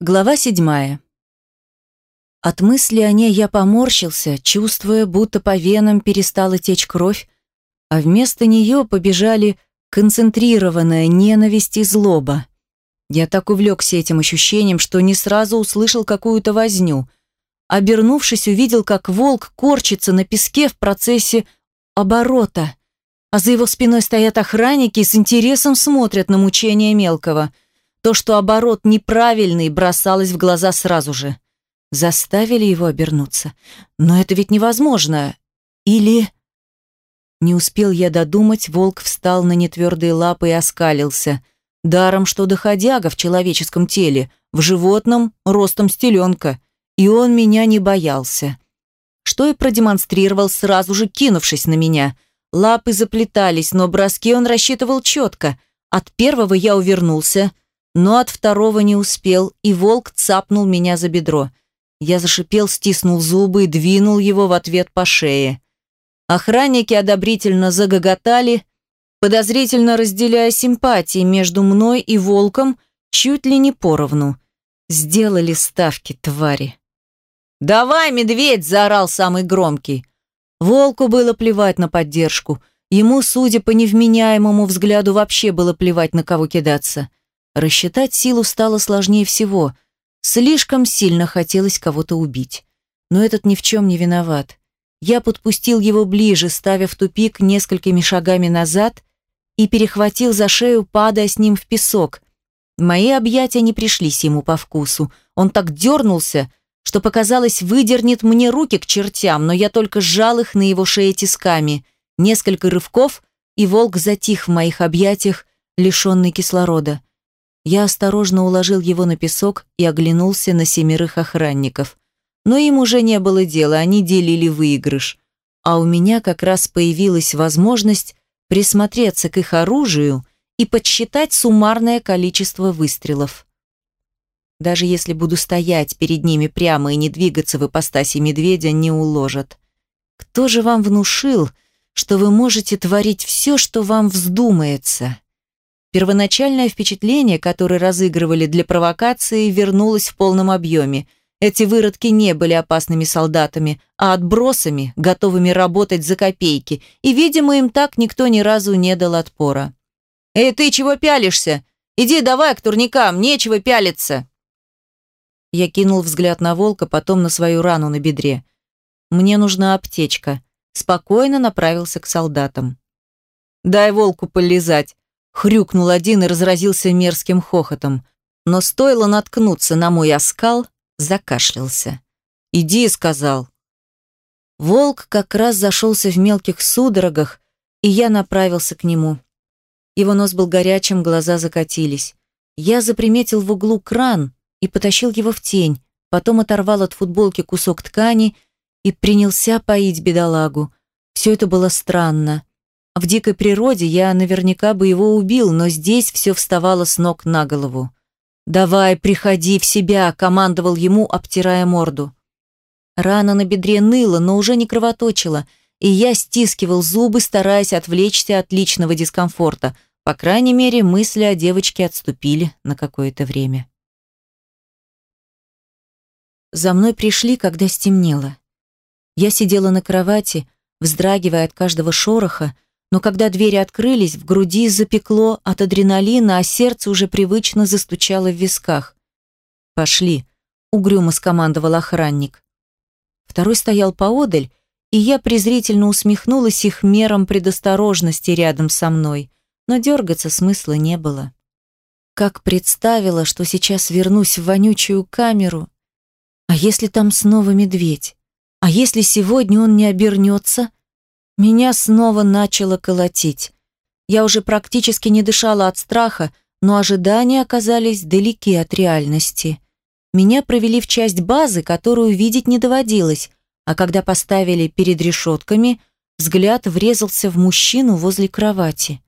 Глава седьмая. От мысли о ней я поморщился, чувствуя, будто по венам перестала течь кровь, а вместо нее побежали концентрированная ненависть и злоба. Я так увлекся этим ощущением, что не сразу услышал какую-то возню. Обернувшись, увидел, как волк корчится на песке в процессе оборота, а за его спиной стоят охранники и с интересом смотрят на мучения мелкого – то, что оборот неправильный, бросалось в глаза сразу же. Заставили его обернуться. Но это ведь невозможно. Или... Не успел я додумать, волк встал на нетвердые лапы и оскалился. Даром, что доходяга в человеческом теле, в животном ростом стеленка. И он меня не боялся. Что и продемонстрировал, сразу же кинувшись на меня. Лапы заплетались, но броски он рассчитывал четко. От первого я увернулся — но от второго не успел, и волк цапнул меня за бедро. Я зашипел, стиснул зубы и двинул его в ответ по шее. Охранники одобрительно загоготали, подозрительно разделяя симпатии между мной и волком чуть ли не поровну. Сделали ставки, твари. «Давай, медведь!» – заорал самый громкий. Волку было плевать на поддержку. Ему, судя по невменяемому взгляду, вообще было плевать, на кого кидаться. Рассчитать силу стало сложнее всего. Слишком сильно хотелось кого-то убить. Но этот ни в чем не виноват. Я подпустил его ближе, ставя в тупик несколькими шагами назад и перехватил за шею, падая с ним в песок. Мои объятия не пришлись ему по вкусу. Он так дернулся, что показалось, выдернет мне руки к чертям, но я только сжал их на его шее тисками. Несколько рывков, и волк затих в моих объятиях, лишенный кислорода. Я осторожно уложил его на песок и оглянулся на семерых охранников. Но им уже не было дела, они делили выигрыш. А у меня как раз появилась возможность присмотреться к их оружию и подсчитать суммарное количество выстрелов. Даже если буду стоять перед ними прямо и не двигаться в ипостаси медведя, не уложат. Кто же вам внушил, что вы можете творить все, что вам вздумается? Первоначальное впечатление, которое разыгрывали для провокации, вернулось в полном объеме. Эти выродки не были опасными солдатами, а отбросами, готовыми работать за копейки, и, видимо, им так никто ни разу не дал отпора. «Эй, ты чего пялишься? Иди давай к турникам, нечего пялиться!» Я кинул взгляд на волка, потом на свою рану на бедре. «Мне нужна аптечка». Спокойно направился к солдатам. «Дай волку полезать», Хрюкнул один и разразился мерзким хохотом. Но стоило наткнуться на мой оскал, закашлялся. «Иди», — сказал. Волк как раз зашелся в мелких судорогах, и я направился к нему. Его нос был горячим, глаза закатились. Я заприметил в углу кран и потащил его в тень, потом оторвал от футболки кусок ткани и принялся поить бедолагу. Все это было странно. В дикой природе я наверняка бы его убил, но здесь все вставало с ног на голову. «Давай, приходи в себя», — командовал ему, обтирая морду. Рана на бедре ныла, но уже не кровоточила, и я стискивал зубы, стараясь отвлечься от личного дискомфорта. По крайней мере, мысли о девочке отступили на какое-то время. За мной пришли, когда стемнело. Я сидела на кровати, вздрагивая от каждого шороха, но когда двери открылись, в груди запекло от адреналина, а сердце уже привычно застучало в висках. «Пошли», — угрюмо скомандовал охранник. Второй стоял поодаль, и я презрительно усмехнулась их мерам предосторожности рядом со мной, но дергаться смысла не было. Как представила, что сейчас вернусь в вонючую камеру. А если там снова медведь? А если сегодня он не обернется? Меня снова начало колотить. Я уже практически не дышала от страха, но ожидания оказались далеки от реальности. Меня провели в часть базы, которую видеть не доводилось, а когда поставили перед решетками, взгляд врезался в мужчину возле кровати.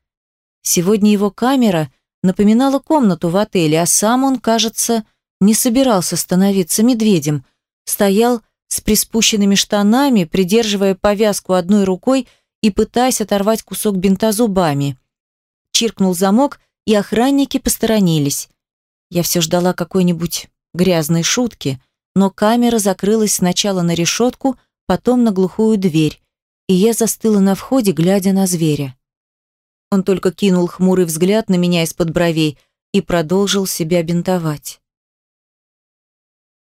Сегодня его камера напоминала комнату в отеле, а сам он, кажется, не собирался становиться медведем. Стоял с приспущенными штанами, придерживая повязку одной рукой и пытаясь оторвать кусок бинта зубами. Чиркнул замок, и охранники посторонились. Я все ждала какой-нибудь грязной шутки, но камера закрылась сначала на решетку, потом на глухую дверь, и я застыла на входе, глядя на зверя. Он только кинул хмурый взгляд на меня из-под бровей и продолжил себя бинтовать.